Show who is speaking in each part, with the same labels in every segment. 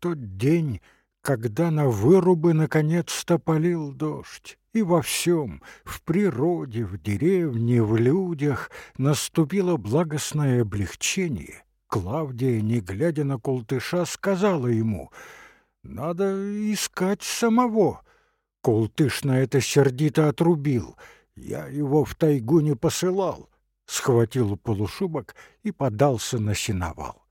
Speaker 1: тот день, когда на вырубы наконец-то полил дождь, и во всем, в природе, в деревне, в людях, наступило благостное облегчение, Клавдия, не глядя на Колтыша, сказала ему, «Надо искать самого». Колтыш на это сердито отрубил. «Я его в тайгу не посылал», схватил полушубок и подался на сеновал.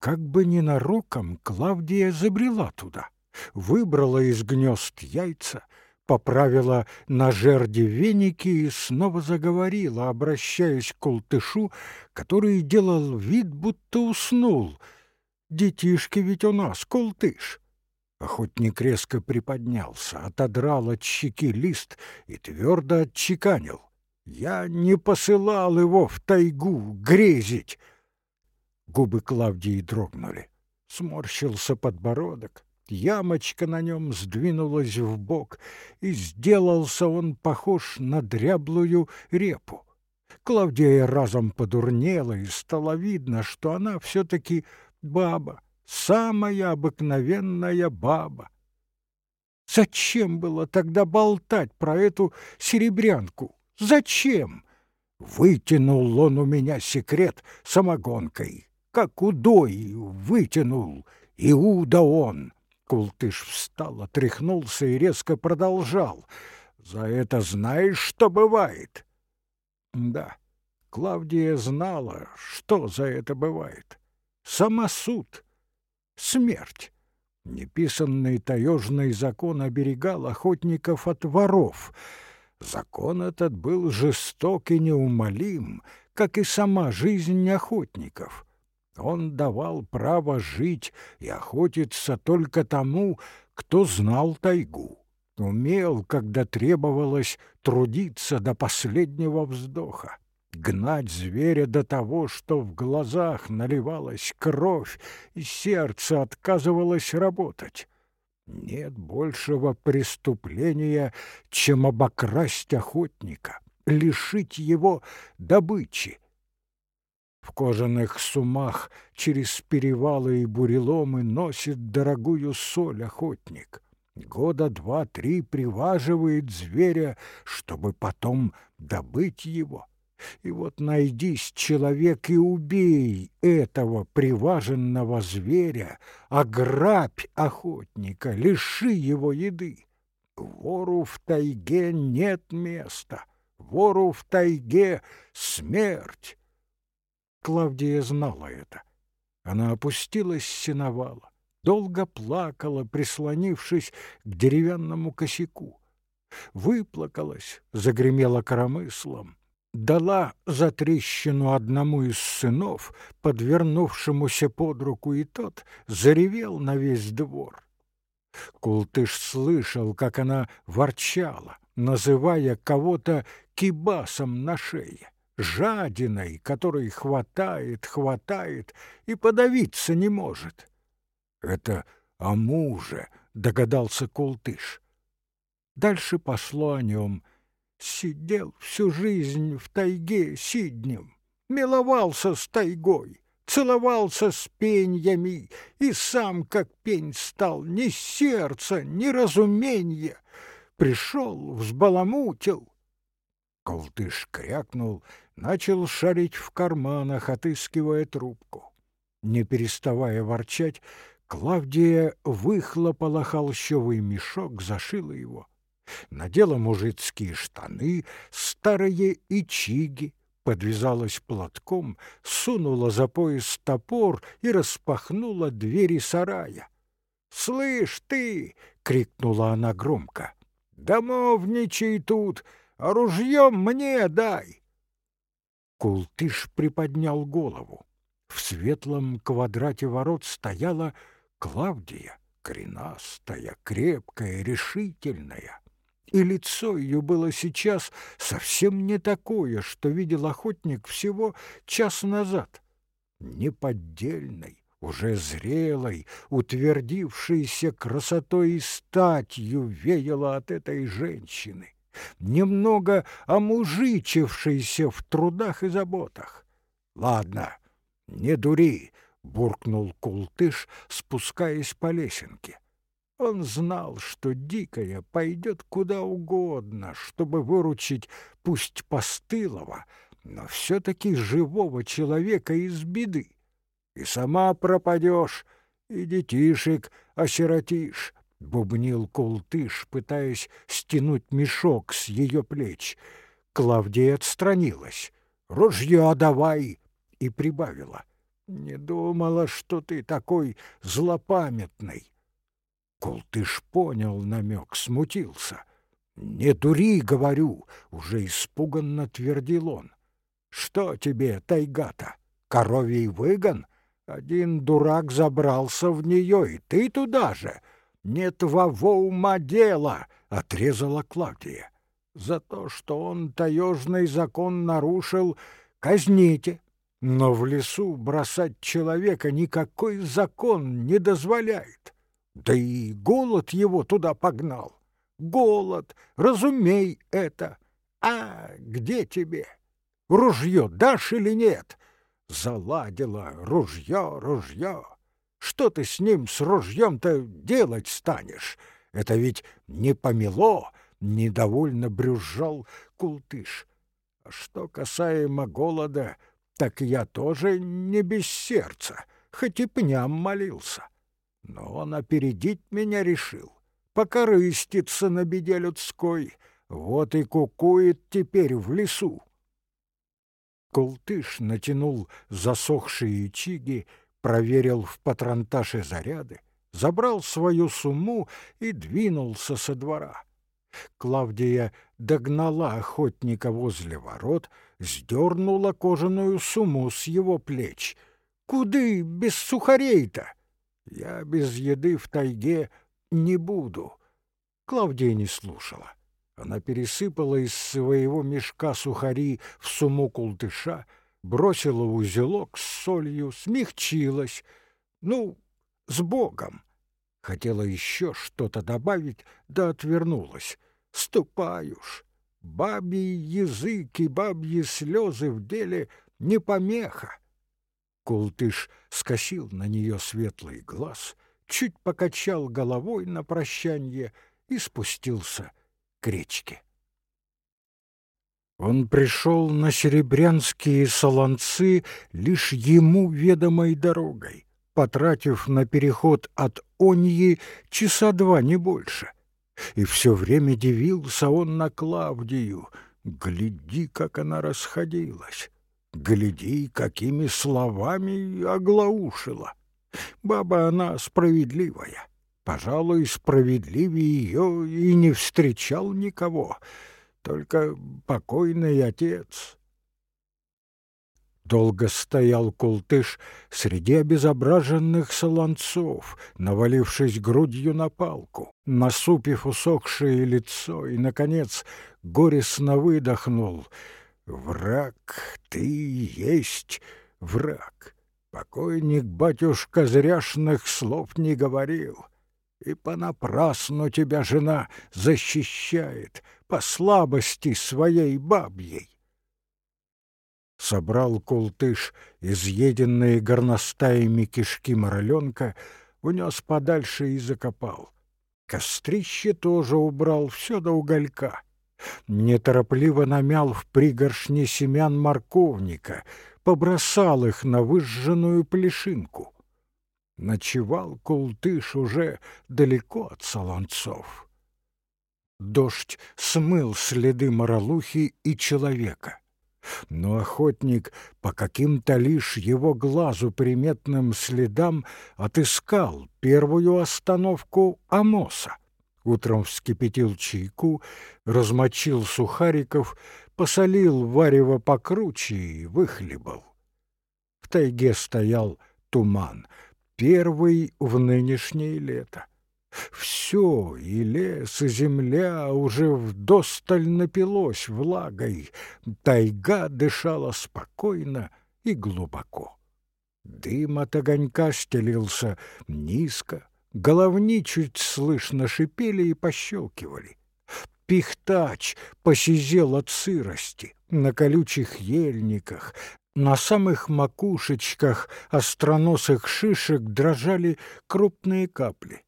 Speaker 1: Как бы ненароком Клавдия забрела туда, выбрала из гнезд яйца, поправила на жерди веники и снова заговорила, обращаясь к Колтышу, который делал вид, будто уснул. «Детишки ведь у нас, Колтыш!» Охотник резко приподнялся, отодрал от щеки лист и твердо отчеканил. «Я не посылал его в тайгу грезить!» Губы Клавдии дрогнули. Сморщился подбородок, ямочка на нем сдвинулась в бок, и сделался он похож на дряблую репу. Клавдия разом подурнела, и стало видно, что она все-таки баба, самая обыкновенная баба. Зачем было тогда болтать про эту серебрянку? Зачем? Вытянул он у меня секрет самогонкой как удой вытянул, Иуда он. Култыш встал, отряхнулся и резко продолжал. За это знаешь, что бывает? Да, Клавдия знала, что за это бывает. Самосуд, смерть. Неписанный таежный закон оберегал охотников от воров. Закон этот был жесток и неумолим, как и сама жизнь охотников — он давал право жить и охотиться только тому, кто знал тайгу, умел, когда требовалось, трудиться до последнего вздоха, гнать зверя до того, что в глазах наливалась кровь и сердце отказывалось работать. Нет большего преступления, чем обокрасть охотника, лишить его добычи, в кожаных сумах через перевалы и буреломы носит дорогую соль охотник. Года два-три приваживает зверя, чтобы потом добыть его. И вот найдись человек и убей этого приваженного зверя, ограбь охотника, лиши его еды. Вору в тайге нет места, вору в тайге смерть. Клавдия знала это. Она опустилась с сеновала, долго плакала, прислонившись к деревянному косяку. Выплакалась, загремела коромыслом, дала за трещину одному из сынов, подвернувшемуся под руку, и тот заревел на весь двор. Култыш слышал, как она ворчала, называя кого-то кибасом на шее жадиной, который хватает, хватает и подавиться не может. Это о муже, догадался Култыш. Дальше пошло о нем. Сидел всю жизнь в тайге сиднем, миловался с тайгой, целовался с пеньями и сам как пень стал, ни сердца, ни разумения. Пришел, взбаламутил. Колтыш крякнул начал шарить в карманах, отыскивая трубку. Не переставая ворчать, Клавдия выхлопала холщовый мешок, зашила его. Надела мужицкие штаны, старые ичиги, подвязалась платком, сунула за пояс топор и распахнула двери сарая. «Слышь ты!» — крикнула она громко. «Домовничай тут, а ружьем мне дай!» Култыш приподнял голову. В светлом квадрате ворот стояла Клавдия, коренастая, крепкая, решительная. И лицо ее было сейчас совсем не такое, что видел охотник всего час назад. Неподдельной, уже зрелой, утвердившейся красотой и статью веяло от этой женщины немного омужичившийся в трудах и заботах. Ладно, не дури, — буркнул Култыш, спускаясь по лесенке. Он знал, что дикая пойдет куда угодно, чтобы выручить пусть постылого, но все-таки живого человека из беды. И сама пропадешь, и детишек осиротишь, — бубнил Култыш, пытаясь стянуть мешок с ее плеч. Клавдия отстранилась. «Ружье давай!» и прибавила. «Не думала, что ты такой злопамятный». Култыш понял намек, смутился. «Не дури, говорю!» — уже испуганно твердил он. «Что тебе, тайга-то, коровий выгон? Один дурак забрался в нее, и ты туда же!» «Не твоего ума дело!» — отрезала Клавдия. «За то, что он таежный закон нарушил, казните. Но в лесу бросать человека никакой закон не дозволяет. Да и голод его туда погнал. Голод, разумей это. А где тебе? Ружье дашь или нет? Заладила ружье, ружье. Что ты с ним, с ружьем-то делать станешь? Это ведь не помело, недовольно брюзжал култыш. А что касаемо голода, так я тоже не без сердца, хоть и пням молился. Но он опередить меня решил, покорыститься на беде людской, вот и кукует теперь в лесу. Култыш натянул засохшие чиги проверил в патронташе заряды, забрал свою сумму и двинулся со двора. Клавдия догнала охотника возле ворот, сдернула кожаную сумму с его плеч. «Куды без сухарей-то? Я без еды в тайге не буду». Клавдия не слушала. Она пересыпала из своего мешка сухари в сумму култыша, бросила узелок с солью, смягчилась. Ну, с Богом! Хотела еще что-то добавить, да отвернулась. Ступай уж! Бабий язык бабьи слезы в деле не помеха. Култыш скосил на нее светлый глаз, чуть покачал головой на прощанье и спустился к речке. Он пришел на серебрянские солонцы лишь ему ведомой дорогой, потратив на переход от Оньи часа два, не больше. И все время дивился он на Клавдию. Гляди, как она расходилась. Гляди, какими словами оглаушила. Баба она справедливая. Пожалуй, справедливее ее и не встречал никого — только покойный отец. Долго стоял култыш среди обезображенных солонцов, навалившись грудью на палку, насупив усохшее лицо и, наконец, горестно выдохнул. «Враг ты есть враг. Покойник батюшка зряшных слов не говорил. И понапрасну тебя жена защищает, по слабости своей бабьей. Собрал култыш изъеденные горностаями кишки мороленка, унес подальше и закопал. Кострище тоже убрал все до уголька. Неторопливо намял в пригоршне семян морковника, побросал их на выжженную плешинку. Ночевал култыш уже далеко от солонцов. Дождь смыл следы моролухи и человека. Но охотник по каким-то лишь его глазу приметным следам отыскал первую остановку Амоса. Утром вскипятил чайку, размочил сухариков, посолил варево покруче и выхлебал. В тайге стоял туман, первый в нынешнее лето. Все, и лес, и земля уже вдосталь напилось влагой, тайга дышала спокойно и глубоко. Дым от огонька стелился низко, головни чуть слышно шипели и пощелкивали. Пихтач посизел от сырости, на колючих ельниках, На самых макушечках остроносых шишек дрожали крупные капли.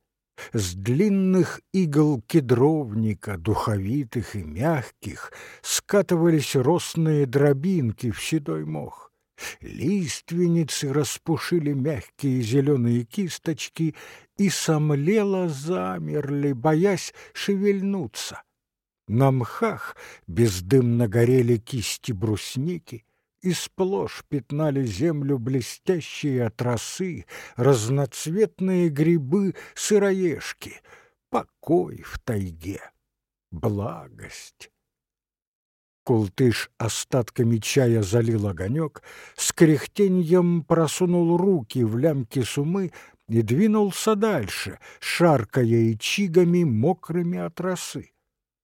Speaker 1: С длинных игл кедровника, духовитых и мягких, скатывались росные дробинки в седой мох. Лиственницы распушили мягкие зеленые кисточки и сомлело замерли, боясь шевельнуться. На мхах бездымно горели кисти брусники, и сплошь пятнали землю блестящие от росы, разноцветные грибы-сыроежки, покой в тайге, благость. Култыш остатками чая залил огонек, с кряхтеньем просунул руки в лямки сумы и двинулся дальше, шаркая и чигами мокрыми от росы.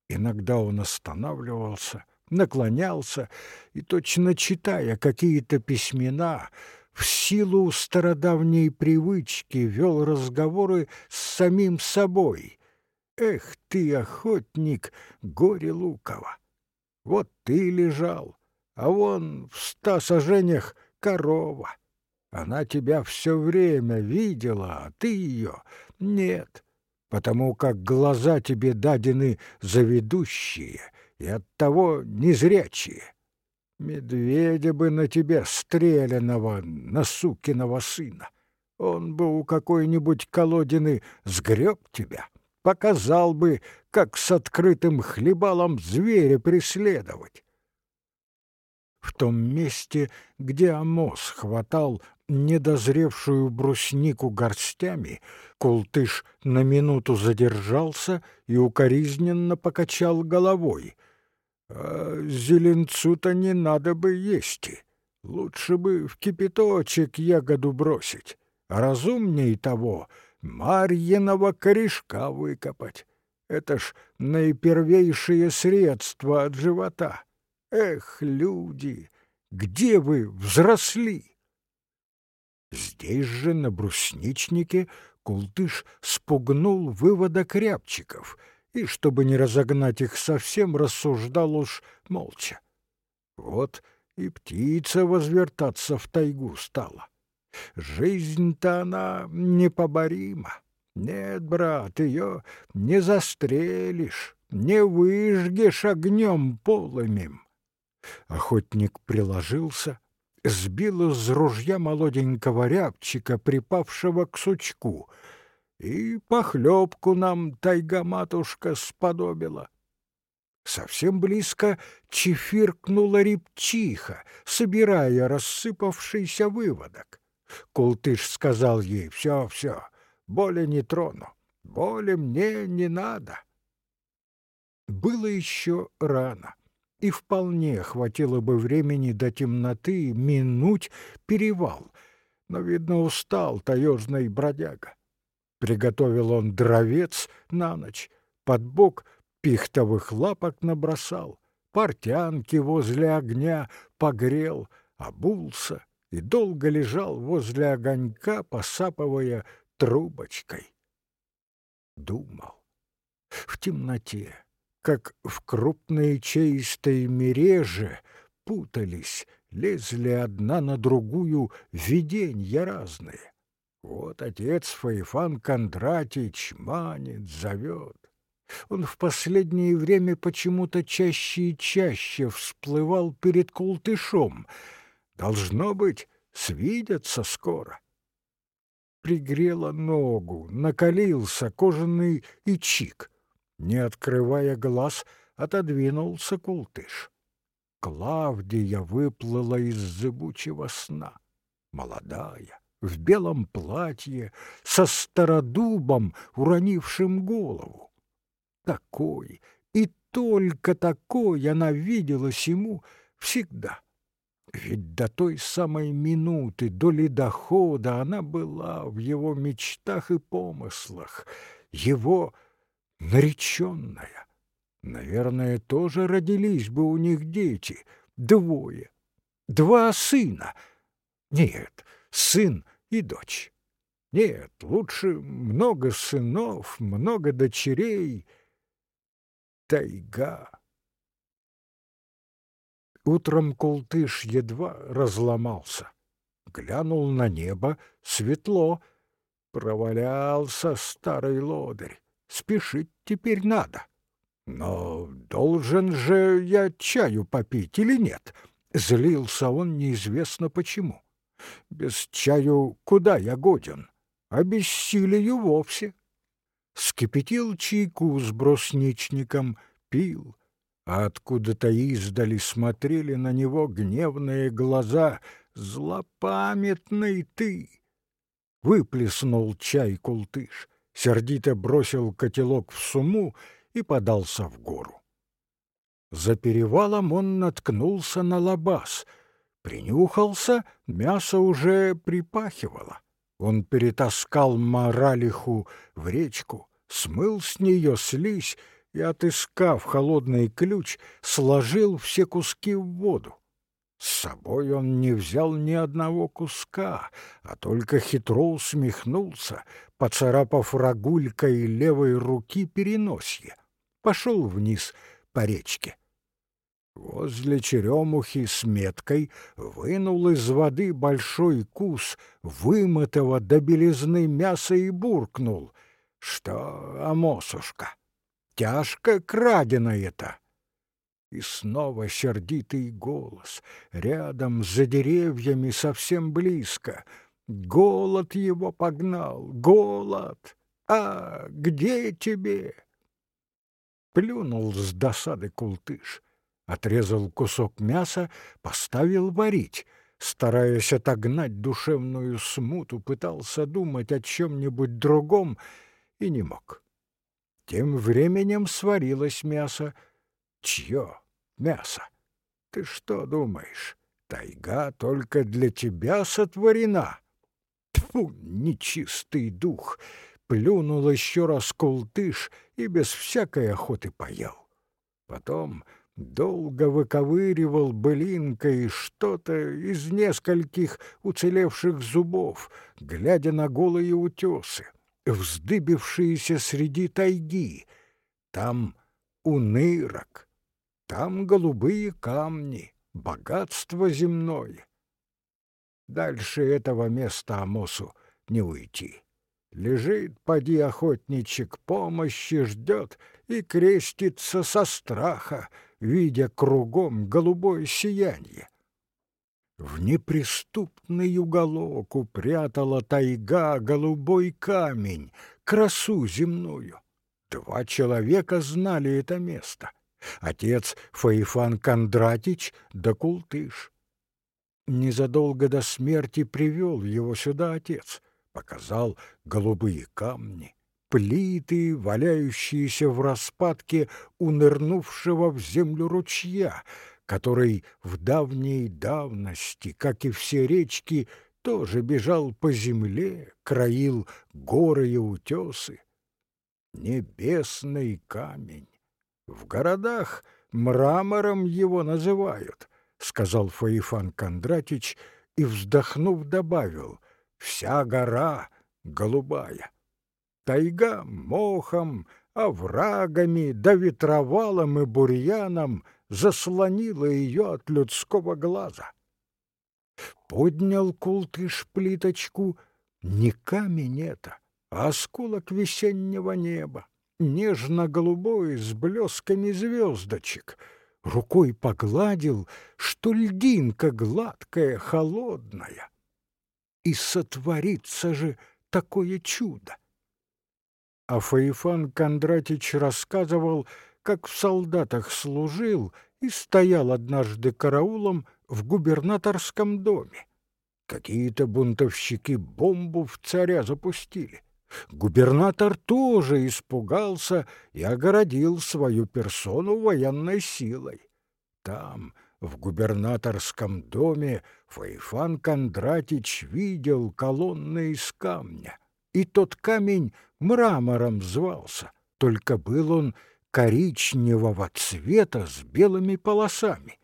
Speaker 1: Иногда он останавливался, наклонялся и, точно читая какие-то письмена, в силу стародавней привычки вел разговоры с самим собой. «Эх ты, охотник, горе луково! Вот ты лежал, а вон в ста сажениях корова. Она тебя все время видела, а ты ее нет, потому как глаза тебе дадены заведущие и оттого незрячие. Медведя бы на тебе стреляного, на сукиного сына. Он бы у какой-нибудь колодины сгреб тебя, показал бы, как с открытым хлебалом зверя преследовать. В том месте, где Амос хватал недозревшую бруснику горстями, Култыш на минуту задержался и укоризненно покачал головой. «А зеленцу-то не надо бы есть. Лучше бы в кипяточек ягоду бросить. А разумней того Марьиного корешка выкопать. Это ж наипервейшее средство от живота. Эх, люди, где вы взросли? Здесь же, на брусничнике, Култыш спугнул выводок рябчиков и, чтобы не разогнать их совсем, рассуждал уж молча. Вот и птица возвертаться в тайгу стала. Жизнь-то она непоборима. Нет, брат, ее не застрелишь, не выжгешь огнем полымем. Охотник приложился, сбил из ружья молоденького рябчика, припавшего к сучку, и похлебку нам тайга-матушка сподобила. Совсем близко чефиркнула репчиха, собирая рассыпавшийся выводок. Култыш сказал ей «Все, все, боли не трону, боли мне не надо». Было еще рано и вполне хватило бы времени до темноты минуть перевал, но, видно, устал таежный бродяга. Приготовил он дровец на ночь, под бок пихтовых лапок набросал, портянки возле огня погрел, обулся и долго лежал возле огонька, посапывая трубочкой. Думал. В темноте как в крупной чистой мереже путались, лезли одна на другую виденья разные. Вот отец Фаифан Кондратич манит, зовет. Он в последнее время почему-то чаще и чаще всплывал перед култышом. Должно быть, свидятся скоро. Пригрела ногу, накалился кожаный ичик — не открывая глаз, отодвинулся култыш. Клавдия выплыла из зыбучего сна. Молодая, в белом платье, со стародубом, уронившим голову. Такой и только такой она виделась ему всегда. Ведь до той самой минуты, до ледохода она была в его мечтах и помыслах, его нареченная. Наверное, тоже родились бы у них дети, двое, два сына. Нет, сын и дочь. Нет, лучше много сынов, много дочерей. Тайга. Утром Култыш едва разломался. Глянул на небо, светло. Провалялся старый лодырь. Спешить теперь надо. Но должен же я чаю попить или нет? Злился он неизвестно почему. Без чаю куда я годен? Обессилию вовсе. Скипятил чайку с брусничником, пил, а откуда-то издали смотрели на него гневные глаза. «Злопамятный ты!» Выплеснул чай култыш, сердито бросил котелок в суму и подался в гору. За перевалом он наткнулся на лабаз. Принюхался, мясо уже припахивало. Он перетаскал моралиху в речку, смыл с нее слизь и, отыскав холодный ключ, сложил все куски в воду. С собой он не взял ни одного куска, а только хитро усмехнулся, поцарапав рогулькой левой руки переносье. Пошел вниз по речке. Возле черемухи с меткой вынул из воды большой кус вымытого до белизны мяса и буркнул. Что, Амосушка, тяжко краденое-то. И снова сердитый голос, рядом, за деревьями, совсем близко. Голод его погнал, голод! А где тебе? Плюнул с досады култыш, отрезал кусок мяса, поставил варить. Стараясь отогнать душевную смуту, пытался думать о чем-нибудь другом и не мог. Тем временем сварилось мясо. Чье мясо? Ты что думаешь, тайга только для тебя сотворена? Тьфу, нечистый дух! Плюнул еще раз култыш и без всякой охоты поел. Потом долго выковыривал былинкой что-то из нескольких уцелевших зубов, глядя на голые утесы вздыбившиеся среди тайги. Там унырок, там голубые камни, богатство земное. Дальше этого места Амосу не уйти. Лежит, поди, охотничек, помощи ждет и крестится со страха, видя кругом голубое сияние. В неприступный уголок упрятала тайга голубой камень, красу земную. Два человека знали это место. Отец Фаифан Кондратич да Култыш. Незадолго до смерти привел его сюда отец, показал голубые камни, плиты, валяющиеся в распадке у нырнувшего в землю ручья — который в давней давности, как и все речки, тоже бежал по земле, краил горы и утесы. Небесный камень. В городах мрамором его называют, сказал Фаифан Кондратич и, вздохнув, добавил, вся гора голубая. Тайга мохом, оврагами, да ветровалом и бурьяном — заслонила ее от людского глаза. Поднял култыш плиточку, не камень это, а осколок весеннего неба, нежно-голубой, с блесками звездочек. Рукой погладил, что льдинка гладкая, холодная. И сотворится же такое чудо! А Фаифан Кондратич рассказывал, как в солдатах служил и стоял однажды караулом в губернаторском доме. Какие-то бунтовщики бомбу в царя запустили. Губернатор тоже испугался и огородил свою персону военной силой. Там, в губернаторском доме, Фаифан Кондратич видел колонны из камня, и тот камень мрамором звался, только был он коричневого цвета с белыми полосами.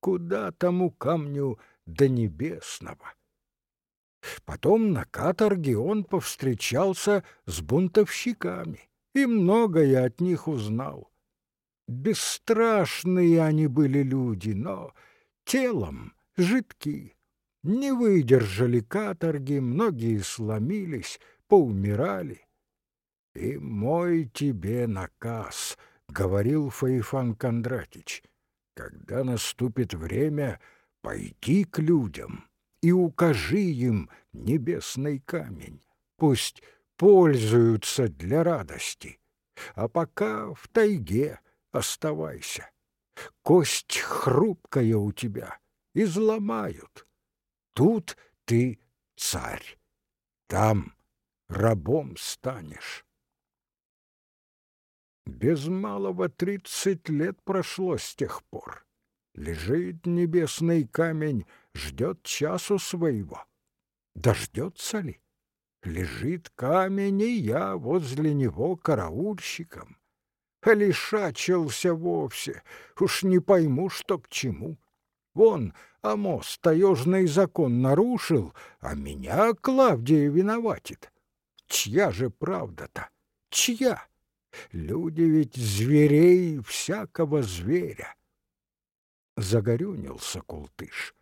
Speaker 1: Куда тому камню до небесного? Потом на каторге он повстречался с бунтовщиками и многое от них узнал. Бесстрашные они были люди, но телом жидки. Не выдержали каторги, многие сломились, поумирали. «И мой тебе наказ», — говорил Фаифан Кондратич, — «когда наступит время, пойди к людям и укажи им небесный камень, пусть пользуются для радости, а пока в тайге оставайся. Кость хрупкая у тебя, изломают. Тут ты царь, там рабом станешь. Без малого тридцать лет прошло с тех пор. Лежит небесный камень, ждет часу своего. Дождется ли? Лежит камень, и я возле него караульщиком. Лишачился вовсе, уж не пойму, что к чему. Вон, Амос таежный закон нарушил, а меня Клавдия виноватит. Чья же правда-то? Чья? Люди ведь зверей всякого зверя. Загорюнился култыш.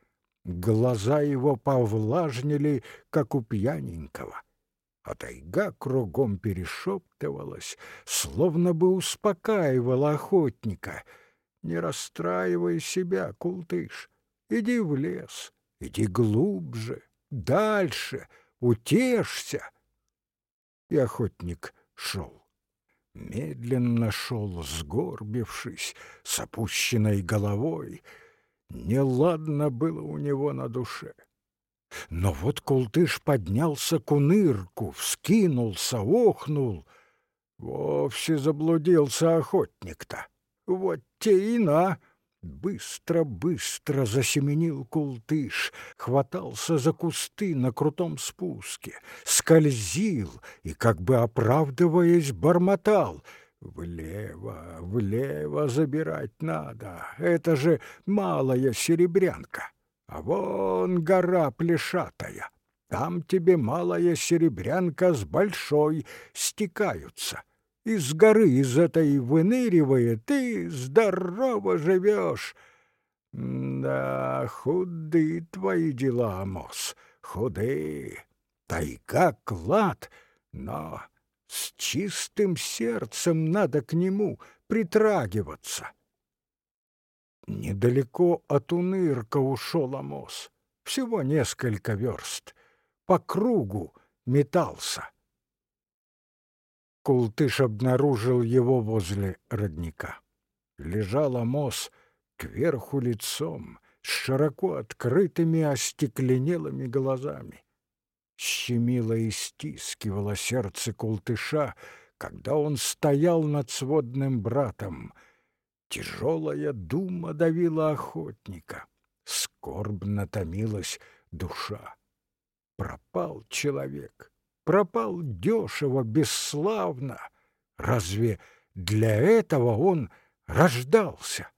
Speaker 1: Глаза его повлажнили, как у пьяненького а тайга кругом перешептывалась, словно бы успокаивала охотника. «Не расстраивай себя, култыш, иди в лес, иди глубже, дальше, утешься». И охотник шел. Медленно шел, сгорбившись, с опущенной головой. Неладно было у него на душе. Но вот Култыш поднялся к унырку, вскинулся, охнул. Вовсе заблудился охотник-то. Вот те и на! Быстро-быстро засеменил култыш, хватался за кусты на крутом спуске, скользил и, как бы оправдываясь, бормотал. «Влево, влево забирать надо, это же малая серебрянка!» А вон гора плешатая, там тебе малая серебрянка с большой стекаются. Из горы из этой выныривая, ты здорово живешь. Да, худы твои дела, Амос, худы. Тайга клад, но с чистым сердцем надо к нему притрагиваться. Недалеко от Унырка ушел Амос. Всего несколько верст. По кругу метался. Култыш обнаружил его возле родника. Лежал Амос кверху лицом, с широко открытыми остекленелыми глазами. Щемило и стискивало сердце Култыша, когда он стоял над сводным братом — Тяжелая дума давила охотника, скорбно томилась душа. Пропал человек, пропал дешево, бесславно. Разве для этого он рождался?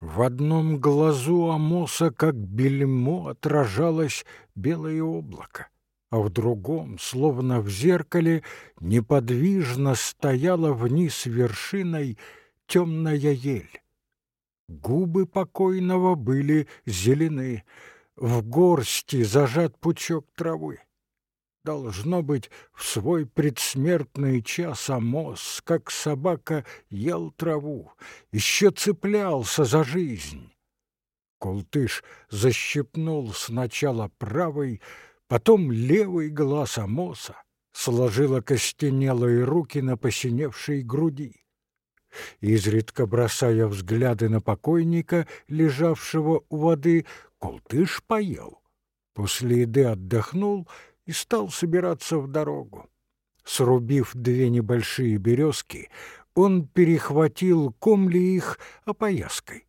Speaker 1: В одном глазу Амоса, как бельмо, отражалось белое облако, а в другом, словно в зеркале, неподвижно стояла вниз вершиной темная ель. Губы покойного были зелены, в горсти зажат пучок травы. Должно быть, в свой предсмертный час Амос, как собака, ел траву, еще цеплялся за жизнь. Култыш защипнул сначала правый, потом левый глаз Амоса, сложила костенелые руки на посиневшей груди изредка бросая взгляды на покойника, лежавшего у воды, Култыш поел. После еды отдохнул и стал собираться в дорогу. Срубив две небольшие березки, он перехватил комли их опояской.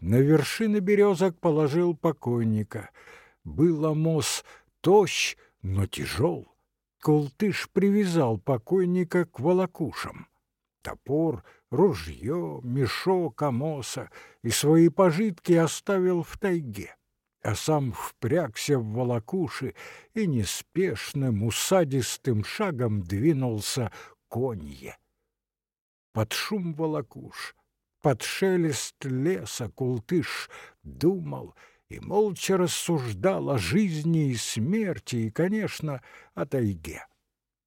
Speaker 1: На вершины березок положил покойника. Был Амос тощ, но тяжел. Култыш привязал покойника к волокушам. Топор ружье, мешок Амоса и свои пожитки оставил в тайге, а сам впрягся в волокуши и неспешным усадистым шагом двинулся конье. Под шум волокуш, под шелест леса Култыш думал и молча рассуждал о жизни и смерти и, конечно, о тайге.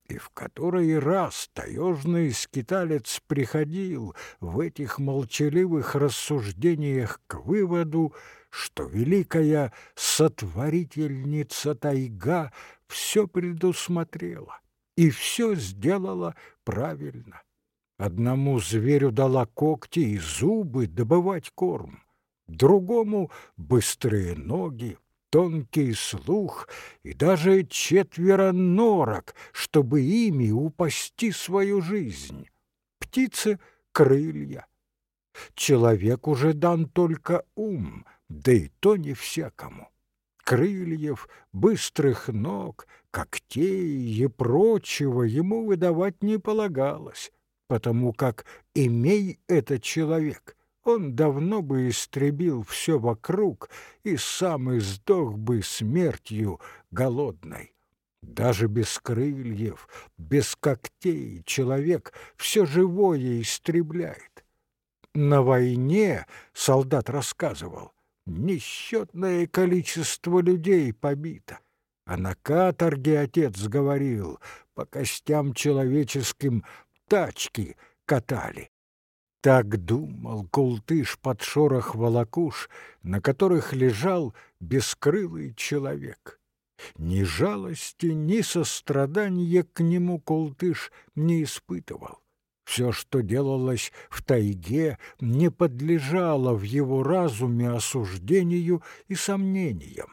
Speaker 1: И в который раз таежный скиталец приходил в этих молчаливых рассуждениях к выводу, что великая сотворительница тайга все предусмотрела и все сделала правильно. Одному зверю дала когти и зубы добывать корм, другому — быстрые ноги, тонкий слух и даже четверо норок, чтобы ими упасти свою жизнь. Птице — крылья. Человек уже дан только ум, да и то не всякому. Крыльев, быстрых ног, когтей и прочего ему выдавать не полагалось, потому как, имей этот человек, он давно бы истребил все вокруг и сам издох бы смертью голодной. Даже без крыльев, без когтей человек все живое истребляет. На войне, солдат рассказывал, несчетное количество людей побито. А на каторге отец говорил, по костям человеческим тачки катали. Так думал Култыш под шорох волокуш, на которых лежал бескрылый человек. Ни жалости, ни сострадания к нему Култыш не испытывал. Все, что делалось в тайге, не подлежало в его разуме осуждению и сомнениям.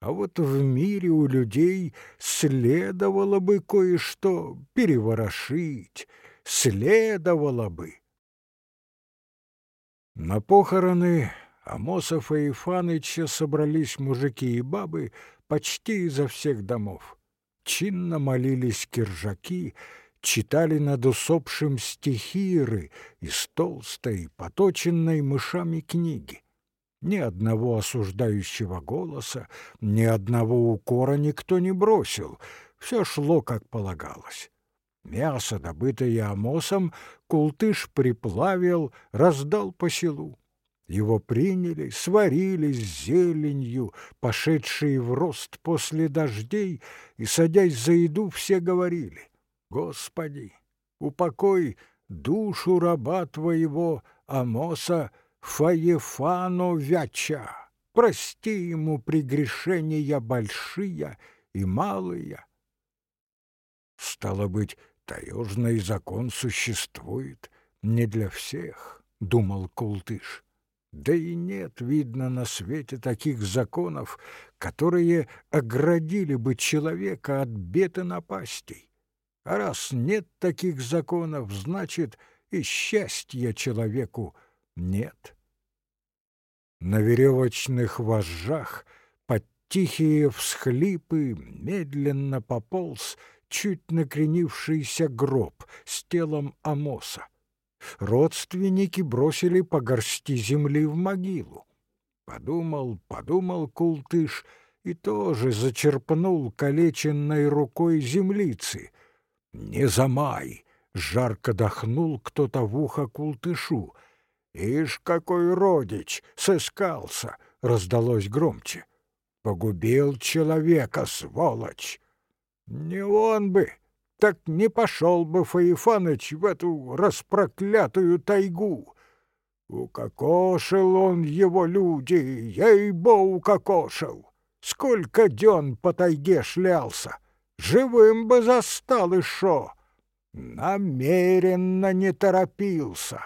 Speaker 1: А вот в мире у людей следовало бы кое-что переворошить, следовало бы. На похороны Амосов и Ифаныча собрались мужики и бабы почти изо всех домов. Чинно молились киржаки, читали над усопшим стихиры из толстой, поточенной мышами книги. Ни одного осуждающего голоса, ни одного укора никто не бросил, все шло как полагалось. Мясо, добытое Амосом, Култыш приплавил, раздал по селу. Его приняли, сварили с зеленью, пошедшей в рост после дождей, и, садясь за еду, все говорили, «Господи, упокой душу раба твоего Амоса Фаефано Вяча, прости ему прегрешения большие и малые». Стало быть, таежный закон существует не для всех, думал Култыш. Да и нет, видно, на свете таких законов, которые оградили бы человека от бед и напастей. А раз нет таких законов, значит, и счастья человеку нет. На веревочных вожжах под тихие всхлипы медленно пополз чуть накренившийся гроб с телом Амоса. Родственники бросили по горсти земли в могилу. Подумал, подумал Култыш и тоже зачерпнул калеченной рукой землицы. «Не замай!» — жарко дохнул кто-то в ухо Култышу. «Ишь, какой родич! Сыскался!» — раздалось громче. «Погубил человека, сволочь!» Не он бы, так не пошел бы Фаифаныч в эту распроклятую тайгу. Укокошил он его люди, ей-бо укокошил. Сколько дён по тайге шлялся, живым бы застал и шо. Намеренно не торопился.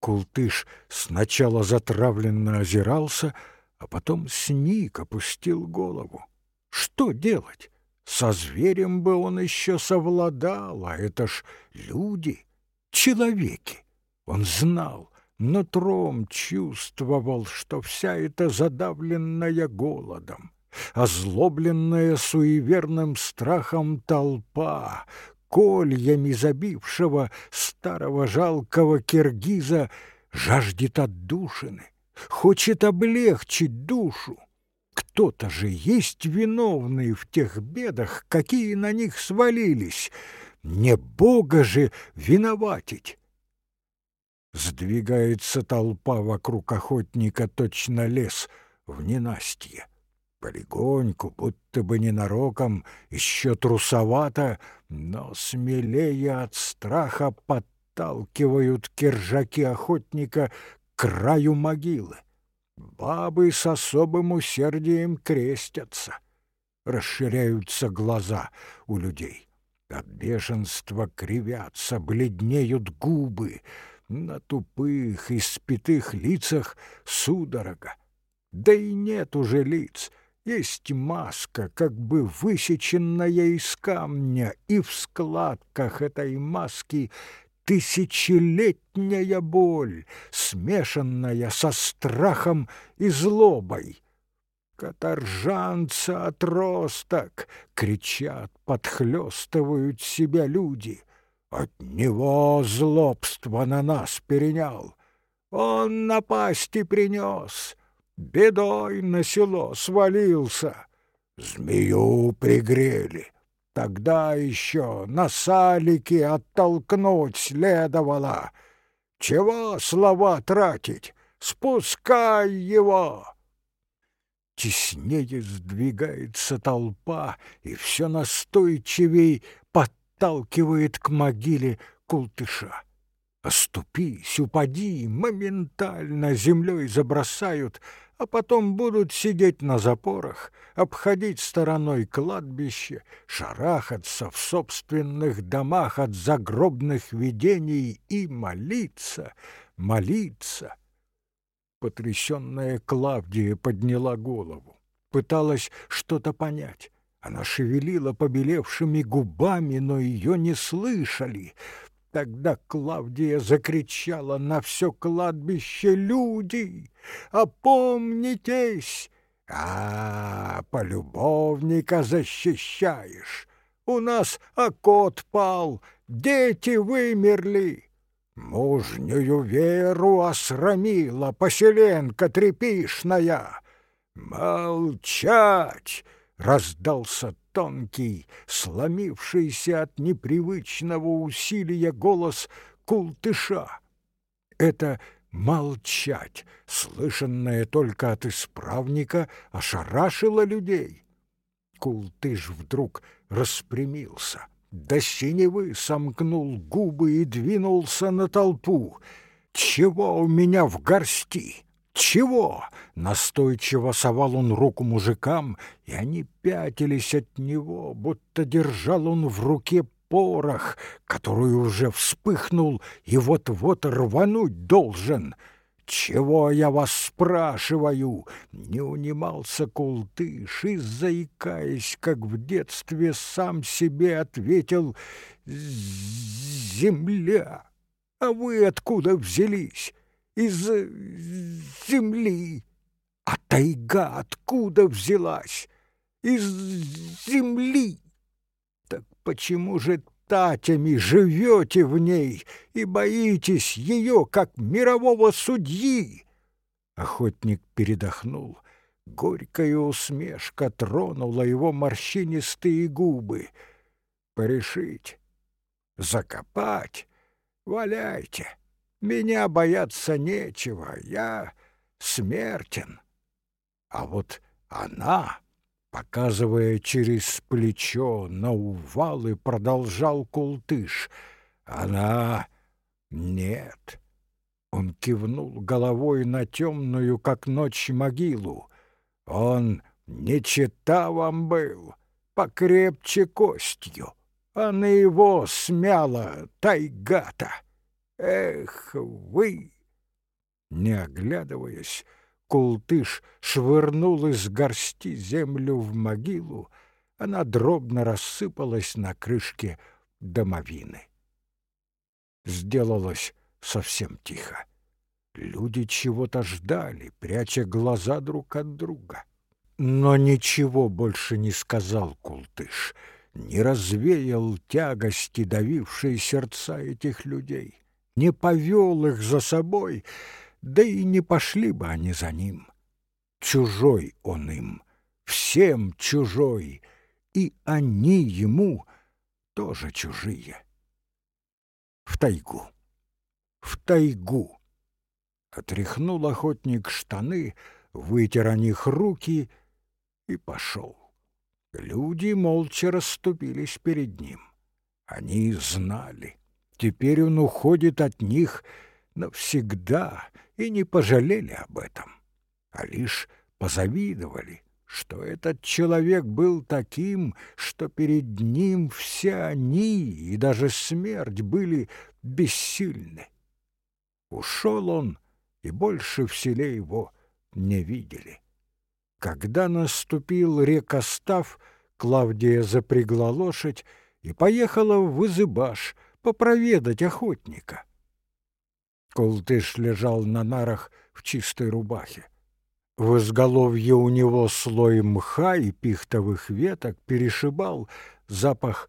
Speaker 1: Култыш сначала затравленно озирался, а потом сник, опустил голову. Что делать? Со зверем бы он еще совладал, а это ж люди, человеки. Он знал, нутром чувствовал, что вся эта задавленная голодом, озлобленная суеверным страхом толпа, кольями забившего старого жалкого киргиза, жаждет отдушины, хочет облегчить душу. Кто-то же есть виновный в тех бедах, какие на них свалились. Не Бога же виноватить. Сдвигается толпа вокруг охотника, точно лес в ненастье. Полегоньку, будто бы ненароком, еще трусовато, но смелее от страха подталкивают киржаки охотника к краю могилы. Бабы с особым усердием крестятся. Расширяются глаза у людей. От бешенства кривятся, бледнеют губы. На тупых, испитых лицах судорога. Да и нет уже лиц, есть маска, как бы высеченная из камня, и в складках этой маски тысячелетняя боль, смешанная со страхом и злобой. Каторжанца отросток, кричат, подхлёстывают себя люди. От него злобство на нас перенял. Он напасти принес, бедой на село свалился. Змею пригрели. Тогда еще на салике оттолкнуть следовало. Чего слова тратить? Спускай его!» Теснее сдвигается толпа, и все настойчивей подталкивает к могиле култыша. Оступись, упади, моментально землей забросают, а потом будут сидеть на запорах, обходить стороной кладбище, шарахаться в собственных домах от загробных видений и молиться, молиться. Потрясенная Клавдия подняла голову, пыталась что-то понять. Она шевелила побелевшими губами, но ее не слышали. Тогда Клавдия закричала на все кладбище «Люди! Опомнитесь!» «А, полюбовника защищаешь! У нас окот пал, дети вымерли!» Мужнюю веру осрамила поселенка трепишная. «Молчать!» — раздался тонкий, сломившийся от непривычного усилия голос култыша. Это молчать, слышанное только от исправника, ошарашило людей. Култыш вдруг распрямился, до синевы сомкнул губы и двинулся на толпу. «Чего у меня в горсти?» «Чего?» — настойчиво совал он руку мужикам, и они пятились от него, будто держал он в руке порох, который уже вспыхнул и вот-вот рвануть должен. «Чего я вас спрашиваю?» — не унимался Култыш и, заикаясь, как в детстве, сам себе ответил «Земля! А вы откуда взялись?» Из земли. А тайга откуда взялась? Из земли. Так почему же татями живете в ней и боитесь ее, как мирового судьи? Охотник передохнул. Горькая усмешка тронула его морщинистые губы. Порешить, закопать, валяйте. Меня бояться нечего, я смертен. А вот она, показывая через плечо на увалы, продолжал култыш. Она нет. Он кивнул головой на темную, как ночь, могилу. Он не чета вам был, покрепче костью, а на его смяла тайгата. Эх вы! Не оглядываясь, Култыш швырнул из горсти землю в могилу, она дробно рассыпалась на крышке домовины. Сделалось совсем тихо. Люди чего-то ждали, пряча глаза друг от друга. Но ничего больше не сказал Култыш, не развеял тягости, давившие сердца этих людей не повел их за собой, да и не пошли бы они за ним. Чужой он им, всем чужой, и они ему тоже чужие. В тайгу. в тайгу. Отряхнул охотник штаны, вытер о них руки и пошел. Люди молча расступились перед ним. Они знали, теперь он уходит от них навсегда и не пожалели об этом, а лишь позавидовали, что этот человек был таким, что перед ним все они и даже смерть были бессильны. Ушел он, и больше в селе его не видели. Когда наступил рекостав, Клавдия запрягла лошадь и поехала в Изыбаш попроведать охотника. Колтыш лежал на нарах в чистой рубахе. В изголовье у него слой мха и пихтовых веток перешибал запах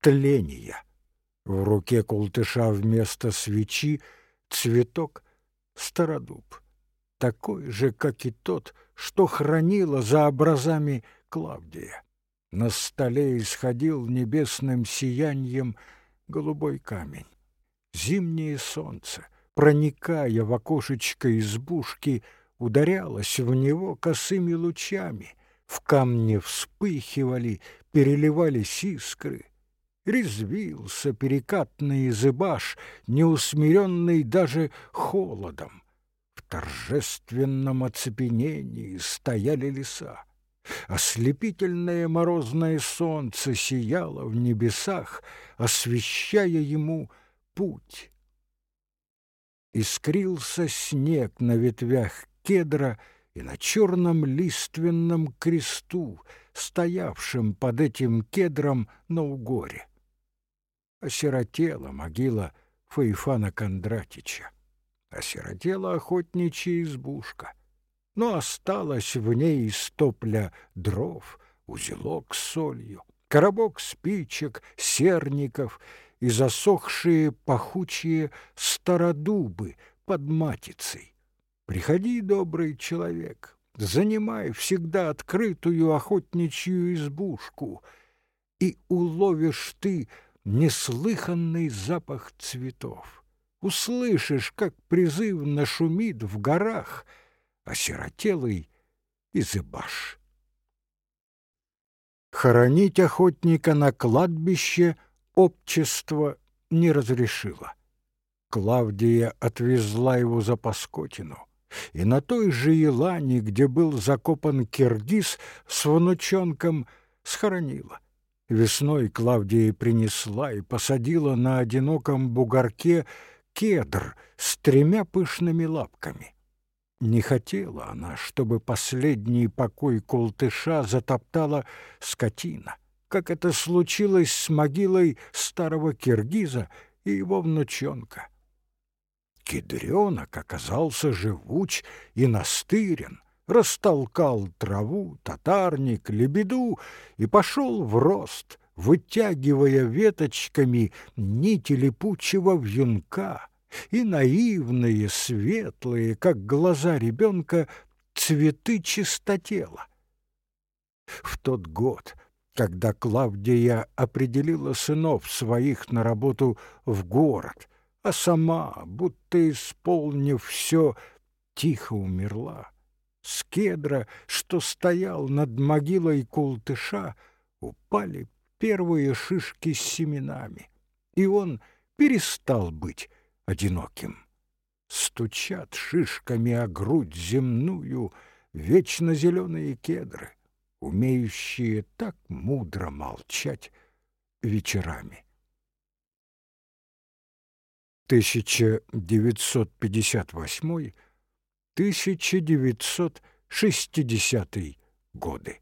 Speaker 1: тления. В руке Колтыша вместо свечи цветок стародуб, такой же, как и тот, что хранила за образами Клавдия. На столе исходил небесным сиянием голубой камень. Зимнее солнце, проникая в окошечко избушки, ударялось в него косыми лучами, в камне вспыхивали, переливались искры. Резвился перекатный зыбаш, неусмиренный даже холодом торжественном оцепенении стояли леса. Ослепительное морозное солнце сияло в небесах, освещая ему путь. Искрился снег на ветвях кедра и на черном лиственном кресту, стоявшем под этим кедром на угоре. Осиротела могила Фаифана Кондратича осиротела охотничья избушка, но осталось в ней стопля дров, узелок с солью, коробок спичек, серников и засохшие пахучие стародубы под матицей. Приходи, добрый человек, занимай всегда открытую охотничью избушку, и уловишь ты неслыханный запах цветов услышишь, как призывно шумит в горах осиротелый Изыбаш. Хоронить охотника на кладбище общество не разрешило. Клавдия отвезла его за Паскотину, и на той же Елане, где был закопан киргиз с внучонком, схоронила. Весной Клавдия принесла и посадила на одиноком бугорке кедр с тремя пышными лапками. Не хотела она, чтобы последний покой колтыша затоптала скотина, как это случилось с могилой старого киргиза и его внучонка. Кедренок оказался живуч и настырен, растолкал траву, татарник, лебеду и пошел в рост, вытягивая веточками нити липучего вьюнка, и наивные, светлые, как глаза ребенка, цветы чистотела. В тот год, когда Клавдия определила сынов своих на работу в город, а сама, будто исполнив все, тихо умерла, с кедра, что стоял над могилой култыша, упали первые шишки с семенами, и он перестал быть одиноким. Стучат шишками о грудь земную вечно зеленые кедры, умеющие так мудро молчать вечерами. 1958-1960 годы.